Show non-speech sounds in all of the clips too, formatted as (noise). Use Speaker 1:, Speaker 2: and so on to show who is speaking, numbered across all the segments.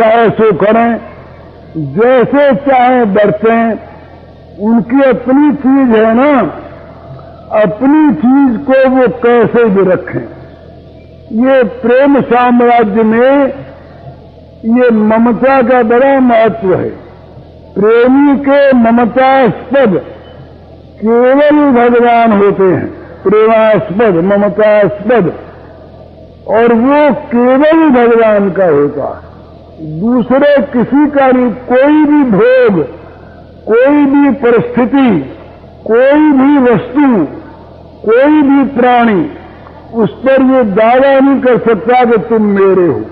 Speaker 1: चाहे सो करें, जैसे चाहे बरतें उनकी अपनी चीज़ है ना, अपनी चीज़ को वो कैसे भी रखें। ये प्रेम साम्राज्य में ये ममता का बड़ा महत्व है। प्रेमी के ममतास्पद केवल भगवान होते हैं। प्रेमास्पद, ममतास्पद, और वो केवल भगवान का होता है। दूसरे किसी का भी कोई भी भोग कोई भी परिस्थिति, कोई भी वस्तु, कोई भी प्राणी, उस पर ये दावा नहीं कर सकता कि तुम मेरे हो।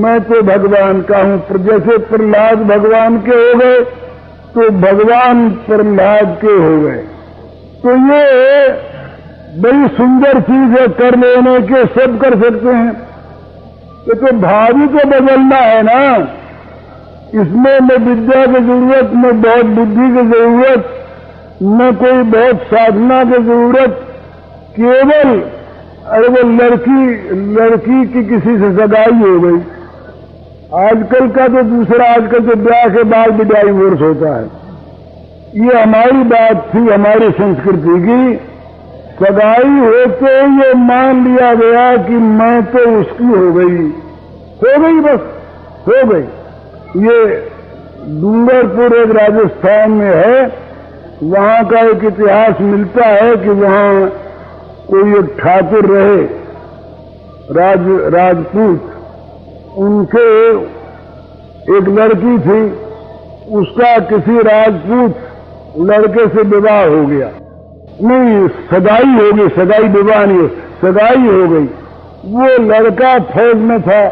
Speaker 1: मैं तो भगवान का हूँ। जैसे प्रहलाद भगवान के हो गए तो भगवान प्रहलाद के हो गए। तो ये बड़ी सुंदर चीज़ है, कर लेने के, सब कर सकते हैं। ये तो भावी को बदलना है ना। इसमें न विद्या की ज़रूरत, न बहुत बुद्धि की ज़रूरत, न कोई बहुत साधना की ज़रूरत। केवल अरे वो लड़की लड़की की किसी से सगाई हो गई। आजकल का तो दूसरा, आजकल तो ब्याह के बाद भी डाइवोर्स होता है। ये हमारी बात थी, हमारी संस्कृति की। सगाई होते ये मान लिया गया कि मैं तो उसकी हो गई। हो गई बस, हो गई। ये डूंगरपुर एक राजस्थान में है। वहाँ का एक इतिहास मिलता है कि वहाँ कोई एक ठाकुर रहे, राज, राजपूत। उनके एक लड़की थी, उसका किसी राजपूत लड़के से विवाह हो गया। नहीं, सगाई हो गई सगाई विवाह नहीं हो, सगाई हो गई। वो लड़का फौज में था।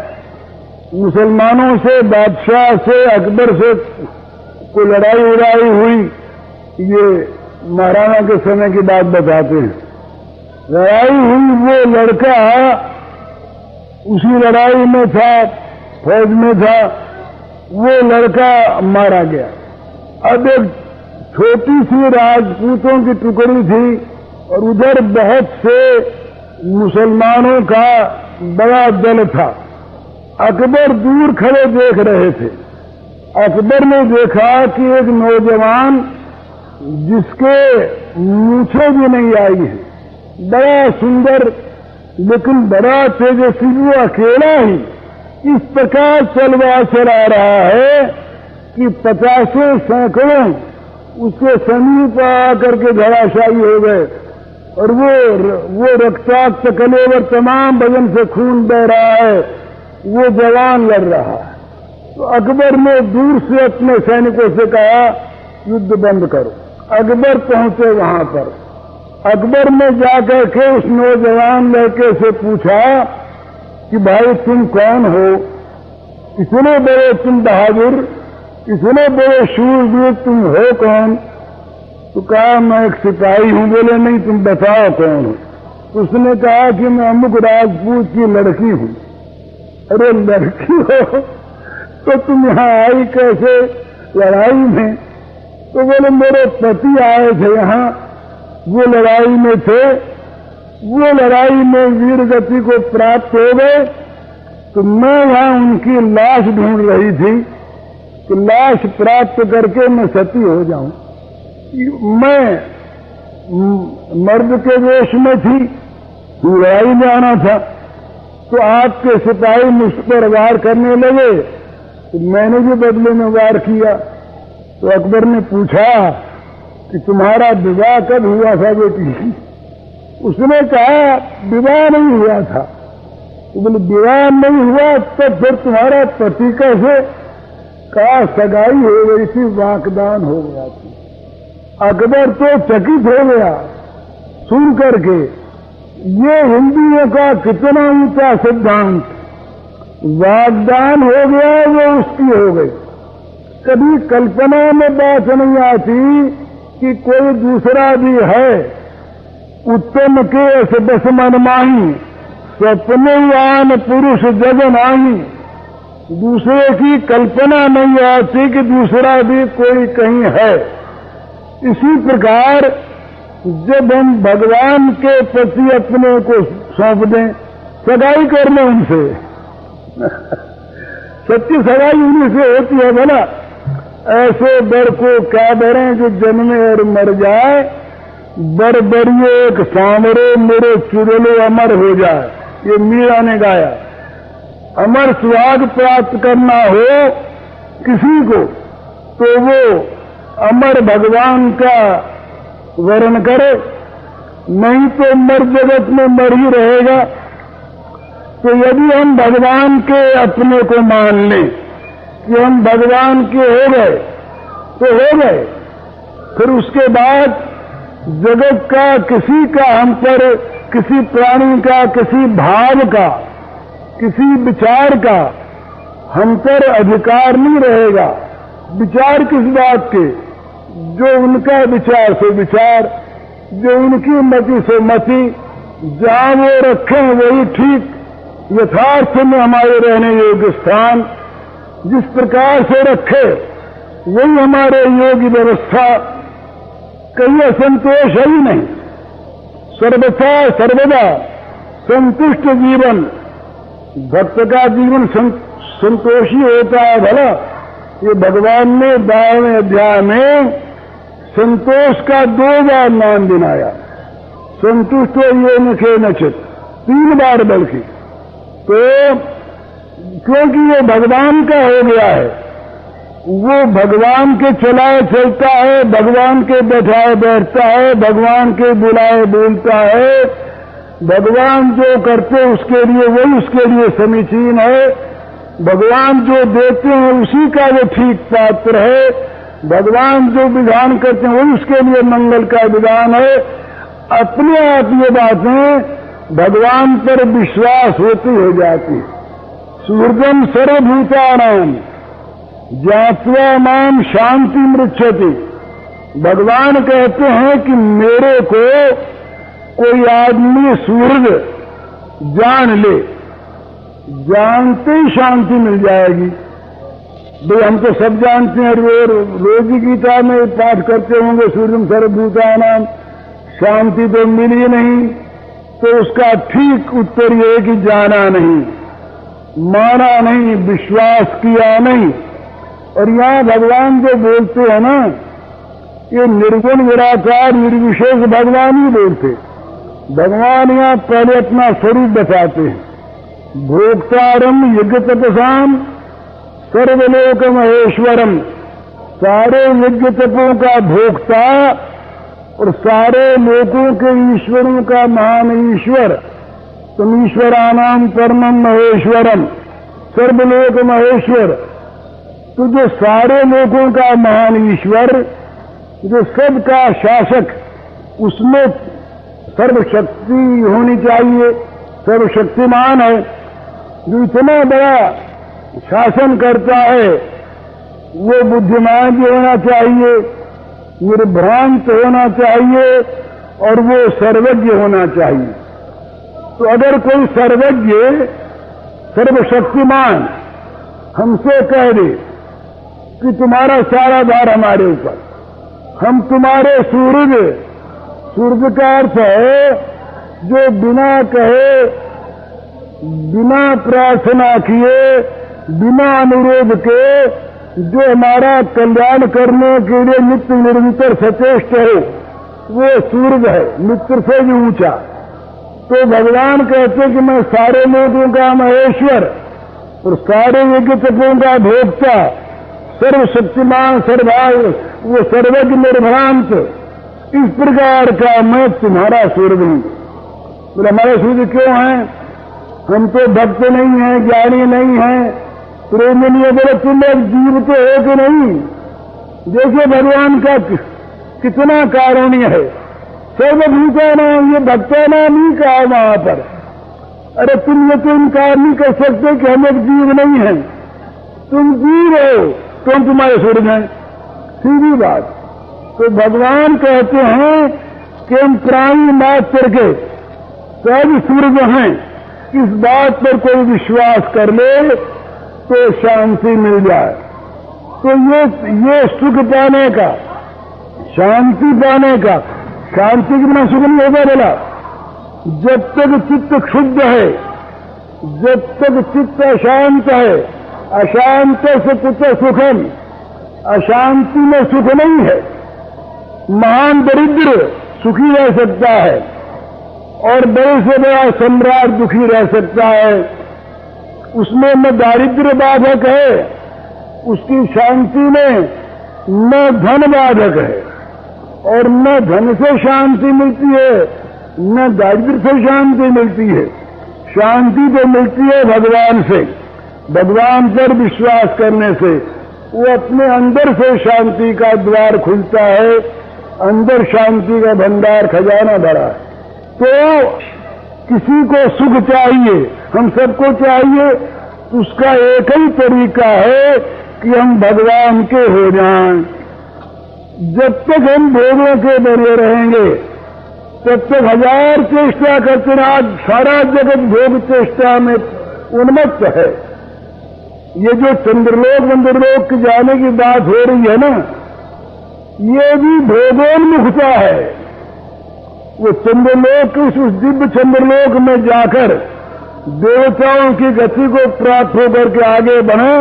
Speaker 1: मुसलमानों से, बादशाह से, अकबर से कोई लड़ाई उड़ाई हुई। ये महाराणा के समय की बात बताते हैं। लड़ाई हुई, वो लड़का उसी लड़ाई में था, फौज में था। वो लड़का मारा गया। अब एक छोटी सी राजपूतों की टुकड़ी थी और उधर बहुत से मुसलमानों का बड़ा दल था। अकबर दूर खड़े देख रहे थे। अकबर ने देखा कि एक नौजवान जिसके मूछे भी नहीं आई है। बड़ा सुंदर, लेकिन बड़ा तेजस्वी, वो अकेला ही इस प्रकार चलवा चला रहा है कि पचासों सैकड़ों उसके समीप आकर के धराशायी हो गए और वो वो रक्ताक्त कलेवर तमाम बदन से खून बह रहा है। वो जवान लड़ रहा है। तो अकबर ने दूर से अपने सैनिकों से कहा, युद्ध बंद करो। अकबर पहुँचे वहाँ पर। अकबर ने जाकर के उस नौजवान लड़के से पूछा कि, भाई तुम कौन हो? इतने बड़े तुम बहादुर इतने बड़े शूरवीर तुम हो कौन? तो कहा, मैं एक सिपाही हूँ। बोले, नहीं, तुम बताओ कौन हो? उसने कहा कि, मैं अमुक राजपूत की लड़की हूँ। अरे, लड़की हो? तो तुम यहाँ आई कैसे? लड़ाई में? तो बोले, मेरे पति आए थे यहाँ। वो लड़ाई में थे। वो लड़ाई में वीर गति को प्राप्त हो गए। तो मैं यहाँ उनकी लाश ढूंढ रही थी। कि लाश प्राप्त करके मैं सती हो जाऊँ। मैं मर्द के वेश में थी लड़ाई में आना था तो आपके सिपाही मुझ पर वार करने लगे तो मैंने भी बदले में वार किया। तो अकबर ने पूछा कि तुम्हारा विवाह कब हुआ था बेटी? उसने कहा, विवाह नहीं हुआ था। तो बोले, विवाह नहीं हुआ तो फिर तुम्हारा पति कैसे कहा सगाई हो गई थी वाकदान हो गया था अकबर तो चकित हो गया सुन करके ये हिंदुओं का कितना ऊँचा सिद्धांत वागदान हो गया वो उसकी हो गई कभी कल्पना में बात नहीं आती कि कोई दूसरा भी है उत्तम के ऐसे बस मनमाही स्वप्नवान पुरुष जग नाही दूसरे की कल्पना नहीं आती कि दूसरा भी कोई कहीं है। इसी प्रकार जब हम भगवान के प्रति अपने को सौंप दें, सगाई कर लें उनसे। (laughs) सच्ची सगाई उन्हीं से होती है, बोला। ऐसे बर को क्या डरें जो जन्मे और मर जाए? बर बरिए एक सामरे मेरे चुरलो अमर हो जाए। ये मीरा ने गाया। अमर सुहाग प्राप्त करना हो किसी को तो वो अमर भगवान का वर्ण करे। नहीं तो मर जगत में मर ही रहेगा। तो यदि हम भगवान के अपने को मान लें कि हम भगवान के हो गए तो हो गए। फिर उसके बाद जगत का, किसी का हम पर, किसी प्राणी का, किसी भाव का किसी विचार का हम पर अधिकार नहीं रहेगा। विचार किस बात के? जो उनका विचार से विचार, जो उनकी मति से मति, जहाँ वो रखें वही ठीक, यथार्थ में हमारे रहने योग्य स्थान, जिस प्रकार से रखे, वही हमारे योग्य व्यवस्था। कहीं असंतोष है ही नहीं। सर्वथा सर्वदा संतुष्ट जीवन भक्त का जीवन संतोषी होता है भला। ये भगवान ने बारहवें अध्याय में संतोष का दो बार नाम दिनाया। संतुष्ट हो ये नखे नचित तीन बार बल्कि। तो क्योंकि ये भगवान का हो गया है, वो भगवान के चलाए चलता है, भगवान के बैठाए बैठता है, भगवान के बुलाए बोलता है भगवान जो करते उसके लिए वही उसके लिए समीचीन है। भगवान जो देते हैं उसी का वो ठीक पात्र है। भगवान जो विधान करते हैं वही उसके लिए मंगल का विधान है। अपने आप ये बातें भगवान पर विश्वास होती हो जाती। सूर्यम सर्वभूतानाम जातवा नाम शांति मृक्षति भगवान कहते हैं कि मेरे को कोई आदमी सूर्य जान ले, जानते ही शांति मिल जाएगी। भाई, हम तो सब जानते हैं, रोज रोज गीता में पाठ करते होंगे, सूर्यम सर्वभूता नाम शांति तो मिली नहीं। तो उसका ठीक उत्तर ये कि जाना नहीं, माना नहीं, विश्वास किया नहीं। और यहाँ भगवान जो बोलते हैं ना, ये निर्गुण निराकार, निर्विशेष भगवान ही बोलते भगवान यहाँ पहले अपना स्वरूप बताते हैं। भोक्तारम यज्ञ तपसाम सर्वलोक महेश्वरम सारे यज्ञ तपों का भोक्ता और सारे लोगों के ईश्वरों का महान ईश्वर तुम ईश्वरानाम कर्मम महेश्वरम सर्वलोक महेश्वर। तो जो सारे लोगों का महान ईश्वर, जो सबका शासक, उसमें सर्वशक्ति होनी चाहिए, सर्वशक्तिमान है। जो इतना बड़ा शासन करता है, वो बुद्धिमान भी होना चाहिए, निर्भ्रांत होना चाहिए, और वो सर्वज्ञ होना चाहिए। तो अगर कोई सर्वज्ञ, सर्वशक्तिमान, हमसे कह दे कि तुम्हारा सारा भार हमारे ऊपर, हम तुम्हारे सूर्य सूर्य का अर्थ है जो बिना कहे, बिना प्रार्थना किए, बिना अनुरोध के, जो हमारा कल्याण करने के लिए नित्य निरंतर सचेष्ट है, वो सूर्य है, मित्र से भी ऊँचा। तो भगवान कहते कि मैं सारे लोगों का महेश्वर और सारे तत्वों का भोक्ता, सर्वशक्तिमान, सर्वाग, वो सर्वज्ञ निर्भ्रांत। इस प्रकार का मैं तुम्हारा सूर्य हूँ। बोले हमारे सूर्य क्यों है? हम तो भक्त नहीं है, ज्ञानी नहीं हैं। प्रेमियों बोले, तुम लोग जीव तो हो कि नहीं? देखिए भगवान का कितना कारुण्य है। सर्वभूता नाम ये भक्ता नाम ही कहा वहाँ पर। अरे, तुम ये तो इनकार नहीं कर सकते कि हम एक जीव नहीं है। तुम जीव हो तो हम तुम्हारे स्वर्ग हैं। सीधी बात। तो भगवान कहते हैं कि हम प्राणी मात्र के सब सूर्य हैं। इस बात पर कोई विश्वास कर ले तो शांति मिल जाए। तो ये ये सुख पाने का, शांति पाने का, शांति के बिना सुख नहीं होगा बोला। जब तक चित्त क्षुद्ध है, जब तक चित्त अशांत है, अशांत से कुछ सुखम, अशांति में सुख नहीं है। महान दरिद्र सुखी रह सकता है और बड़े से बड़ा सम्राट दुखी रह सकता है। उसमें न दारिद्र बाधक है, उसकी शांति में न धन बाधक है और न धन से शांति मिलती है, न दारिद्र से शांति मिलती है। शांति तो मिलती है भगवान से, भगवान पर विश्वास करने से। वो अपने अंदर से शांति का द्वार खुलता है। अंदर शांति का भंडार खजाना भरा। है तो किसी को सुख चाहिए, हम सबको चाहिए, उसका एक ही तरीका है कि हम भगवान के हो जाएँ। जब तक हम भोगों के बने रहेंगे, तब तक हज़ार चेष्टा करते आज सारा जगत भोग चेष्टा में उन्मत्त है। ये जो चंद्रलोक मंदिरलोक जाने की बात हो रही है ना ये भी भोगोन्मुखता है। वो चंद्रलोक, उस दिव्य चंद्रलोक में जाकर देवताओं की गति को प्राप्त होकर के आगे बढ़े,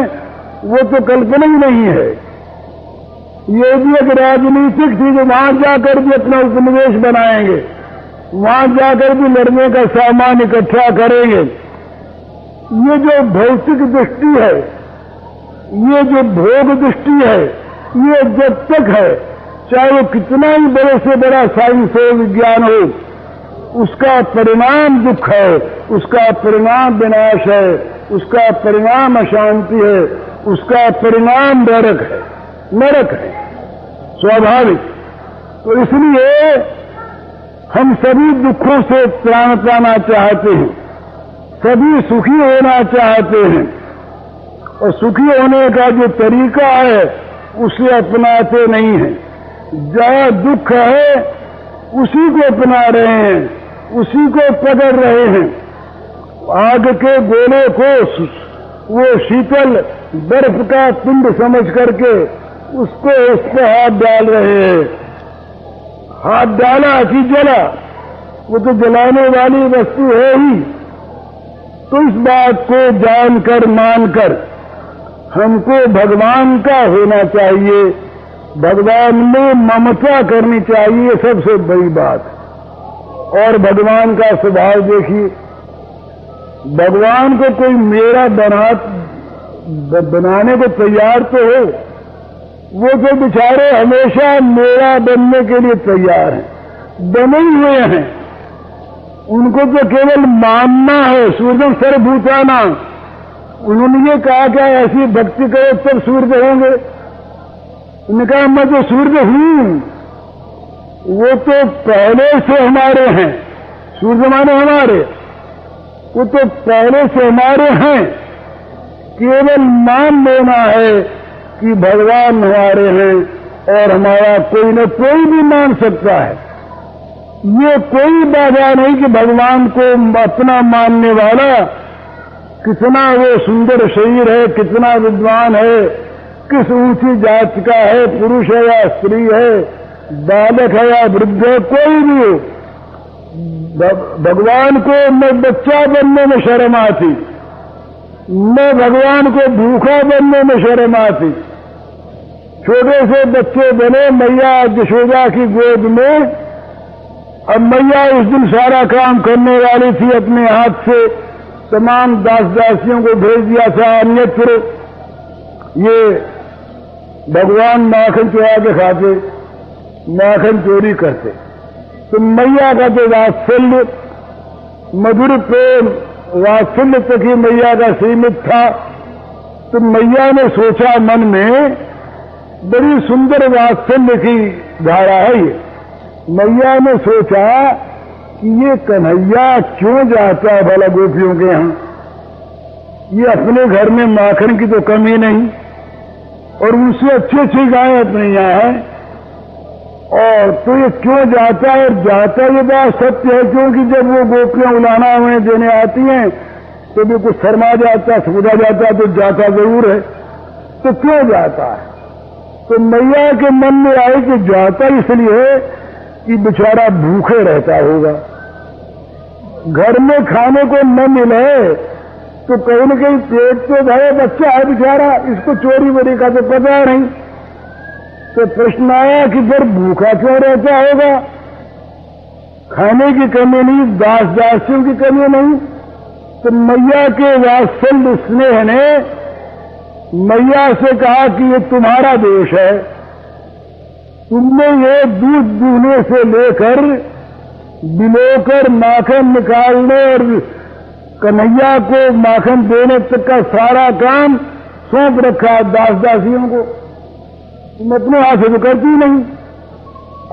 Speaker 1: वो तो कल्पना ही नहीं है। ये भी एक राजनीतिक थी जो वहाँ जाकर भी अपना उपनिवेश बनाएँगे, वहाँ जाकर भी लड़ने का सामान इकट्ठा करेंगे। ये जो भौतिक दृष्टि है, ये जो भोग दृष्टि है, ये जब तक है चाहे वो कितना ही बड़े से बड़ा साइंस हो, विज्ञान हो, उसका परिणाम दुख है, उसका परिणाम विनाश है, उसका परिणाम अशांति है, उसका परिणाम नरक है नरक है, स्वाभाविक। तो इसलिए हम सभी दुखों से त्राण पाना चाहते हैं, सभी सुखी होना चाहते हैं, और सुखी होने का जो तरीका है, उसे अपनाते नहीं हैं। जहाँ दुख है, उसी को अपना रहे हैं, उसी को पकड़ रहे हैं। आग के गोले को वो शीतल बर्फ़ का पिंड समझ करके उसको उस पर हाथ डाल रहे हैं। हाथ डाला कि जला। वो तो जलाने वाली वस्तु है ही। तो इस बात को जानकर, मानकर हमको भगवान का होना चाहिए। भगवान में ममता करनी चाहिए सबसे बड़ी बात और भगवान का स्वभाव देखिए, भगवान को कोई मेरा बना बनाने को तैयार तो हो, वो तो बेचारे हमेशा मेरा बनने के लिए तैयार हैं, बने हुए हैं। उनको तो केवल मानना है सूर्य सर्वभूताना। उन्होंने ये कहा क्या ऐसी भक्ति करो तब सूर्य होंगे। उन्होंने कहा, मैं जो सूर्य हूँ, वो तो पहले से हमारे हैं। सूर्य माने हमारे। वो तो पहले से हमारे हैं। केवल मान लेना है कि भगवान हमारे हैं और हमारा कोई न कोई भी मान सकता है। ये कोई बाधा नहीं कि भगवान को अपना मानने वाला कितना वो सुंदर शरीर है, कितना विद्वान है किस ऊँची जात का है, पुरुष है या स्त्री है, बालक है या वृद्ध है, कोई भी भगवान को न बच्चा बनने में शर्म आती। न भगवान को भूखा बनने में शर्म आती। छोटे से बच्चे बने, मैया यशोदा की गोद में, अब मैया उस दिन सारा काम करने वाली थी, अपने हाथ से तमाम दास दासियों को भेज दिया था। अन्यत्र ये भगवान माखन चुरा के खाते, माखन चोरी करते। तो मैया का जो वात्सल्य, मधुर प्रेम, वात्सल्य तक ही मैया का सीमित था तो मैया ने सोचा मन में, बड़ी सुंदर वात्सल्य की धारा है ये। मैया ने सोचा कि ये कन्हैया क्यों जाता है भला गोपियों के यहाँ? ये अपने घर में माखन की तो कमी नहीं। और उनसे अच्छी अच्छी गायें अपने यहाँ है। और तो ये क्यों जाता है और जाता ये बात सत्य है? क्योंकि जब वो गोपियाँ उलाना हमें देने आती हैं तो भी कुछ शर्मा जाता समझा जाता तो जाता ज़रूर है। तो क्यों जाता है? तो मैया के मन में आए कि जाता इसलिए कि बेचारा भूखे रहता होगा। घर में खाने को न मिले तो कहीं ना कहीं पेट तो भरे बच्चा है बेचारा, इसको चोरी वोरी का तो पता नहीं। तो प्रश्न आया कि फिर भूखा क्यों रहता होगा? खाने की कमी नहीं, दास दासियों की कमी नहीं। तो मैया के वात्सल्य स्नेह ने मैया से कहा कि ये तुम्हारा दोष है। तुमने ये दूध दूहने से लेकर बिलोकर माखन निकालने और कन्हैया को माखन देने तक का सारा काम सौंप रखा है दास दासियों को। तुम अपने हाथ से करती नहीं।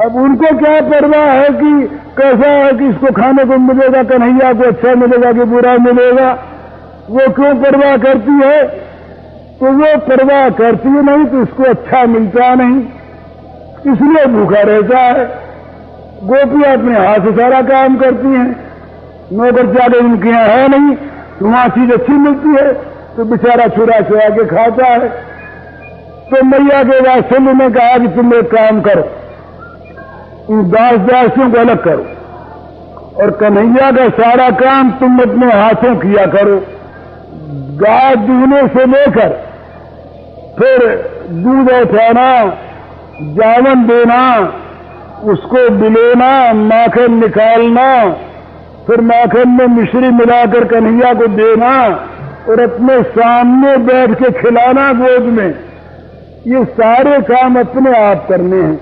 Speaker 1: अब उनको क्या परवाह है कि कैसा है कि इसको खाने को मिलेगा, कन्हैया को अच्छा मिलेगा कि बुरा मिलेगा? वो क्यों परवाह करती है? तो वो परवाह करती है नहीं तो इसको अच्छा मिलता नहीं। इसलिए भूखा रहता है। गोपियाँ अपने हाथ से सारा काम करती हैं। नौकर चाकर उनके यहाँ है नहीं तो वहाँ चीज़ अच्छी मिलती है तो बेचारा चुरा चुरा के खाता है। तो मैया के वात्सल्य ने कहा कि तुम एक काम करो इन दास दासियों को अलग करो, और कन्हैया का सारा काम तुम अपने हाथों किया करो। गाय दूहने से लेकर फिर दूध उठाना, जावन देना, उसको बिलेना, माखन निकालना फिर माखन में मिश्री मिलाकर कन्हैया को देना और अपने सामने बैठ के खिलाना गोद में। ये सारे काम अपने आप करने हैं।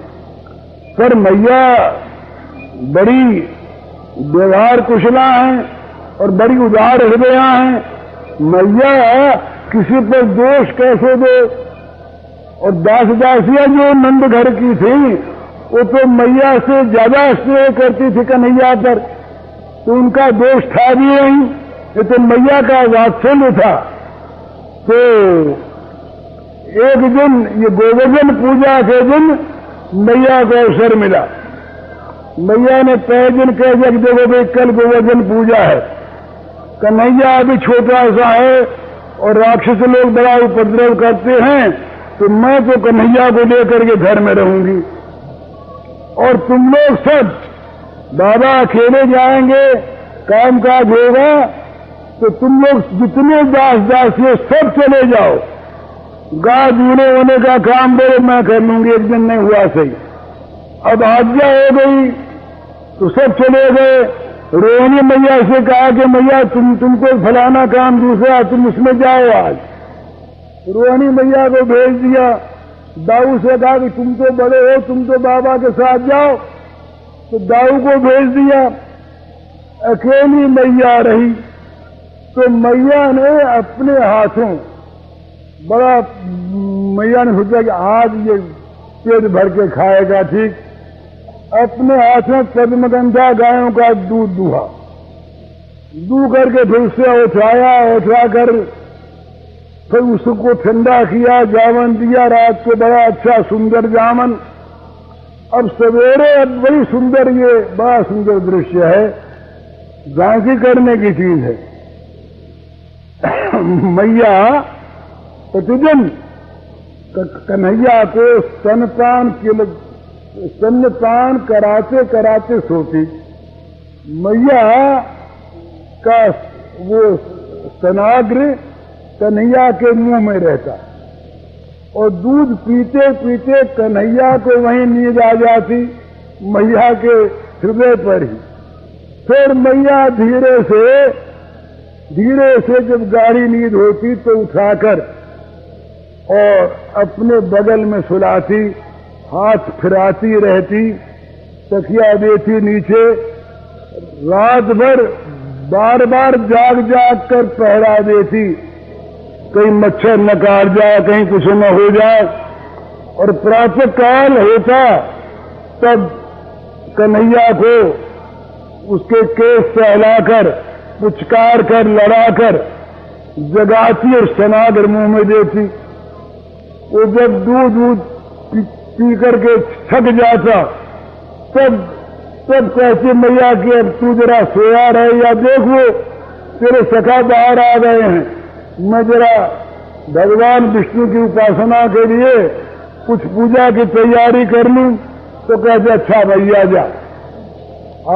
Speaker 1: पर मैया, बड़ी व्यवहार कुशला है और बड़ी उदार हृदया है। मैया, किसी पर दोष कैसे दे? और दास दासियाँ जो नंद घर की थी, वो तो मैया से ज़्यादा स्नेह करती थी कन्हैया पर। तो उनका दोष था भी नहीं तो मैया का वात्सल्य था तो एक दिन ये गोवर्धन पूजा के दिन मैया को अवसर मिला। मैया ने पहले दिन कह दिया कि देखो भाई, कल गोवर्धन पूजा है। कन्हैया अभी छोटा सा है और राक्षस लोग बड़ा उपद्रव करते हैं तो मैं तो कन्हैया को लेकर के घर में रहूँगी। और तुम लोग सब बाबा अकेले जाएँगे, काम काज होगा तो तुम लोग जितने दास दास हो, सब चले जाओ। गा जूने होने का काम बोले, मैं कर लूँगी, एक दिन नहीं हुआ सही। अब आज्ञा हो गई तो सब चले गए। रोहिणी मैया से कहा कि मैया, तुम, तुमको फलाना काम दूसरा, तुम उसमें जाओ आज। रोहिणी मैया को भेज दिया। दाऊ से कहा कि तुम तो बड़े हो, तुम तो बाबा के साथ जाओ। तो दाऊ को भेज दिया। अकेली मैया रही तो मैया ने अपने हाथों, बड़ा मैया ने सोचा कि आज ये पेट भर के खाएगा, ठीक। अपने हाथों पद्मगंधा गायों का दूध दूहा। दू करके फिर उसे उठाया, उठा कर फिर उसको ठंडा किया, जावन दिया, रात को बड़ा अच्छा सुंदर जामन। अब सवेरे अब बड़ी सुंदर ये बड़ा सुंदर दृश्य है, झांकी करने की चीज़ है। मैया प्रतिदिन कन्हैया को स्तनपान स्तनपान कराते कराते सोती। मैया का वो स्तनाग्र कन्हैया के मुँह में रहता। और दूध पीते पीते कन्हैया को वहीं नींद आ जाती, मैया के हृदय पर ही। फिर मैया धीरे से धीरे से जब गाढ़ी नींद होती तो उठाकर और अपने बगल में सुलाती, हाथ फिराती रहती, तकिया देती नीचे। रात भर बार बार जाग जाग कर पहरा देती कहीं मच्छर न काट जाए कहीं कुछ न हो जाए। और प्रातः काल होता तब कन्हैया को उसके केस सहलाकर पुचकार कर लड़ाकर जगाती और सनागर मुँह में देती। वो जब दूध दूध पी, पी करके थक जाता तब तब कहती मैया कि अब तू जरा सोया रहे या देख तेरे सखा बाहर आ गए हैं। मैं जरा भगवान विष्णु की उपासना के लिए कुछ पूजा की तैयारी कर लूँ तो कहते अच्छा भैया जा।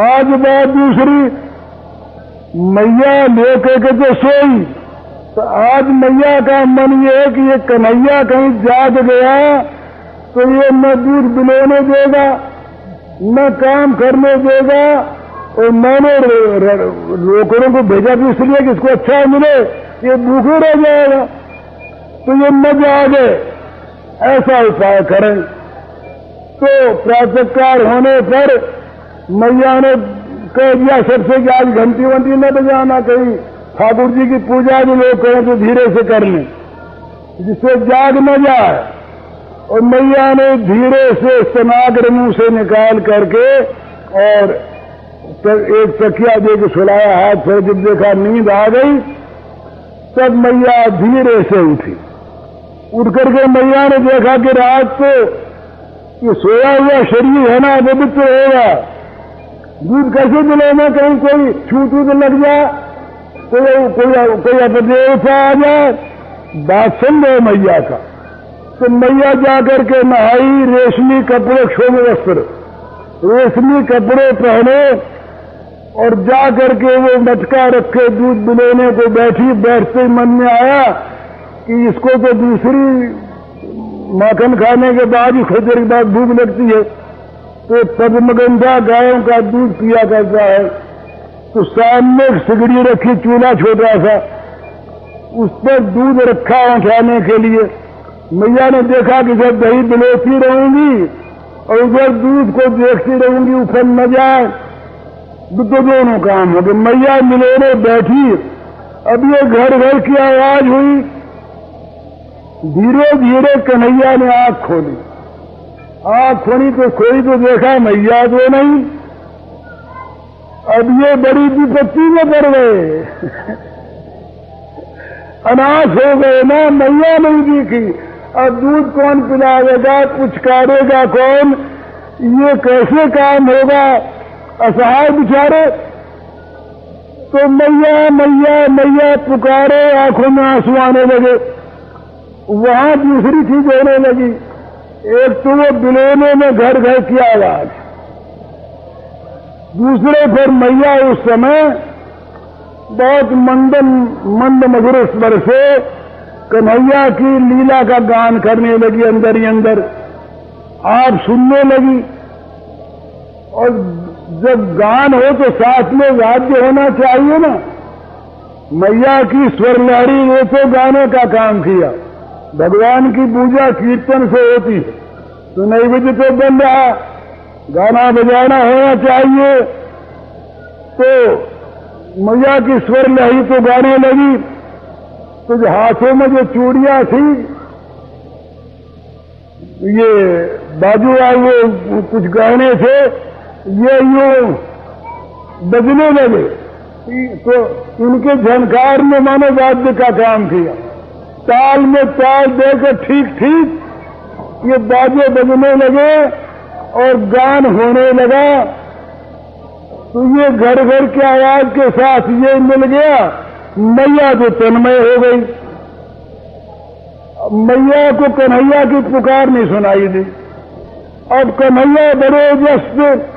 Speaker 1: आज बात दूसरी, मैया लेके के तो सोई तो आज मैया का मन ये है कि ये कन्हैया कहीं जाग गया तो ये न दूध बिलोने देगा, न काम करने देगा, और मैंने रोकड़ों को भेजा भी इसलिए कि इसको अच्छा मिले। ये भूखे रह जाएगा। तो ये न जागे ऐसा उपाय करें। तो प्रातकाल होने पर मैया ने कह दिया, सबसे कि आज घंटी वंटी न बजाना कहीं। ठाकुर जी की पूजा भी लोग करें तो धीरे से कर लें। जिससे जाग न जाए। और मैया ने धीरे से स्नाग्र मुँह से निकाल करके और एक तकिया दे के सुलाया, हाथ फिर जब देखा नींद आ गई तब मैया धीरे से उठी। उठ करके मैया ने देखा कि रात को ये सोया हुआ शरीर है ना, पवित्र होगा। दूध कैसे दिलाना कहीं कोई छूट लग जाए कोई कोई कोई अपदेवता आ जाए बात सुन लो मैया का। तो मैया जाकर के नहाई, रेशमी कपड़े, क्षोभ वस्त्र। रेशमी कपड़े पहने और जा करके वो मटका रखे दूध बिलोने को बैठी, बैठते ही मन में आया कि इसको तो दूसरी माखन खाने के बाद ही खुद देर के बाद भूख लगती है। तो पद्मगंधा गायों का दूध पिया करता है। तो सामने सिगड़ी रखी, चूल्हा छोटा सा। उस पर दूध रखा उठाने के लिए। मैया ने देखा कि जब दही बिलोती रहूँगी और उधर दूध को देखती रहूँगी ऊपर न जाए। तो दोनों काम हो गए। मैया मिलोने बैठी। अब ये घर घर की आवाज़ हुई। धीरे धीरे कन्हैया ने आँख खोली। आँख खोली तो कोई तो देखा, मैया तो नहीं। अब ये बड़ी विपत्ति में पड़ गए। (laughs) अनाथ हो गए ना, मैया नहीं दिखी। अब दूध कौन पिलाएगा पुचकारेगा कौन? ये कैसे काम होगा? असहाय बिचारे तो मैया मैया मैया पुकारे, आँखों में आँसू आने लगे। वहाँ दूसरी चीज़ होने लगी। एक तो वो बिलोने में घर घर की आवाज़। दूसरे पर मैया उस समय बहुत मंदन, मंद मधुर स्वर से कन्हैया की लीला का गान करने लगी अंदर ही अंदर। आप सुनने लगी और जब गान हो तो साथ में वाद्य होना चाहिए ना। मैया की स्वर लहरी ने तो गाने का काम किया। भगवान की पूजा कीर्तन से होती है। तो नैवेद्य तो बन रहा। गाना बजाना होना चाहिए। तो मैया की स्वर लहरी तो गाने लगी। तो जो हाथों में जो चूड़ियाँ थी, ये बाजू आए वो कुछ गहने थे। ये यूँ बजने लगे। तो इनके झनकार ने मानो वाद्य का काम किया। ताल में ताल देकर ठीक ठीक, ये बाजे बजने लगे और गान होने लगा। तो ये घर घर के आवाज़ के साथ ये मिल गया। मैया तो तन्मय हो गई। मैया को कन्हैया की पुकार नहीं सुनाई दी। अब कन्हैया बड़े व्यस्त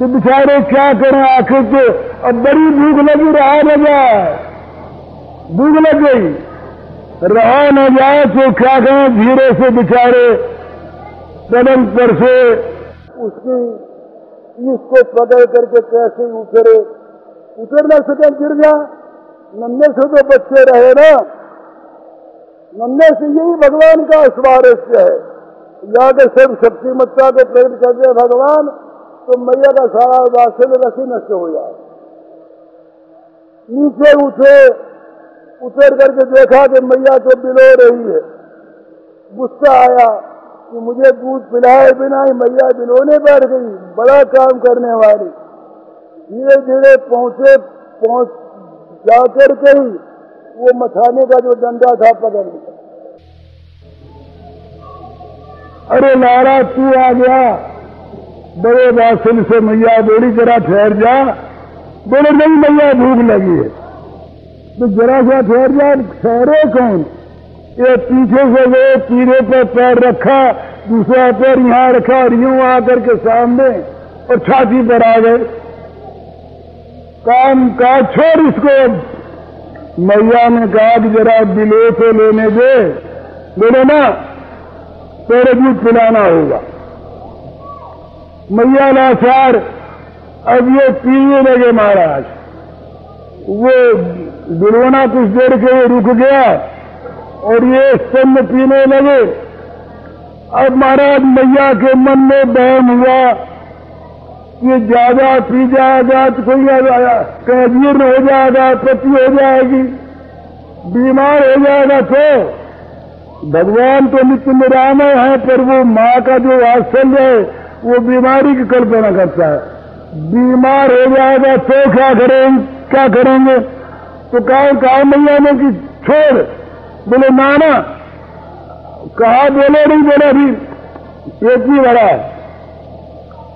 Speaker 1: तो बेचारे क्या करें? आखिर तो अब बड़ी भूख लगी, रहा न जाए। भूख लग गई। रहा न जाए तो क्या करें? धीरे से बेचारे पलंग पर से उसकी इसको पकड़ करके कैसे उतरे? उतर ना सके गिर गया। नन्हे से तो बच्चे रहे ना। नन्हे से यही भगवान का स्वारस्य है। जाकर सब शक्तिमत्ता को प्रकट कर दिया भगवान। तो मैया का सारा वात्सल्य रसी नष्ट हो जाए नीचे उठे, उतर करके देखा कि मैया तो बिलो रही है, गुस्सा आया कि मुझे दूध पिलाए बिना ही मैया बिलोने बैठ गई, बड़ा काम करने वाली। धीरे धीरे पहुँचे, पहुँच जाकर के ही वो मथाने का जो डंडा था पकड़ लिया। अरे लारा तू आ गया। बड़े बासिल से मैया बोली, जरा ठहर जा। बोले, नहीं मैया, भूख लगी है। तो जरा सा ठहर जा, ठहरे कौन? ये पीछे से गए पीरे पर पैर रखा, दूसरा पैर यहाँ रखा, और यूँ आकर के सामने और छाती पर आ गए। काम का छोड़ इसको। मैया ने कहा कि जरा बिलो से लेने दे। बोले, ना, तेरे दूध पिलाना होगा। मैया लाचार अब ये पीने लगे महाराज। वो बिलवना कुछ देर के रुक गया और ये स्तंभ पीने लगे। अब महाराज मैया के मन में बहम हुआ कि ज़्यादा पी जाएगा तो कोई जीर्ण हो जाएगा, पति हो जाएगी, बीमार हो जाएगा तो। भगवान तो नित्य निरामय है, पर वो माँ का जो वात्सल्य है वो बीमारी की कल्पना करता है। बीमार हो जाएगा तो क्या करेंगे? क्या करेंगे? तो कहा कहा मैया कि छोड़। बोले, नाना, कहा बोले, नहीं बोले अभी पेट नहीं है।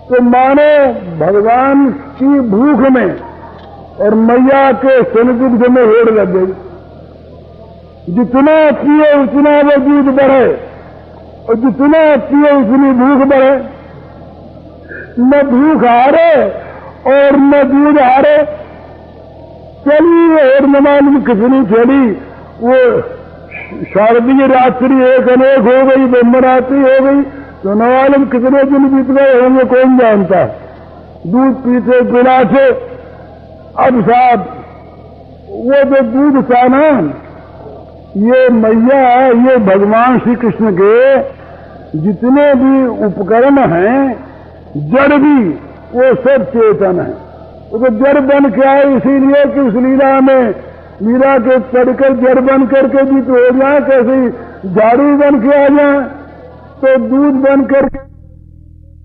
Speaker 1: तो मानो भगवान की भूख में और मैया के संदुग्ध में हेड़ लग गई। जितना पिए उतना वो दूध बढ़े और जितना पिए उतनी भूख बढ़े। न भूख हारे और न दूध हारे चली और न मालूम कितनी चली वो शारदीय रात्रि एक अनेक हो गई, ब्रह्मरात्रि हो गई। तो न मालूम कितने दिन बीत गए होंगे, कौन जानता? दूध पीते पिलाते अब साहब, वो जो दूध था ना, ये मैया ये भगवान श्री कृष्ण के जितने भी उपकरण हैं जड़ भी वो सब चेतन है। तो जड़ बन के आए, इसीलिए कि उस लीला में लीला के चढ़कर जड़ बन करके भी तो हो जाए कैसे झाड़ू बन के आ जाए तो दूध बन करके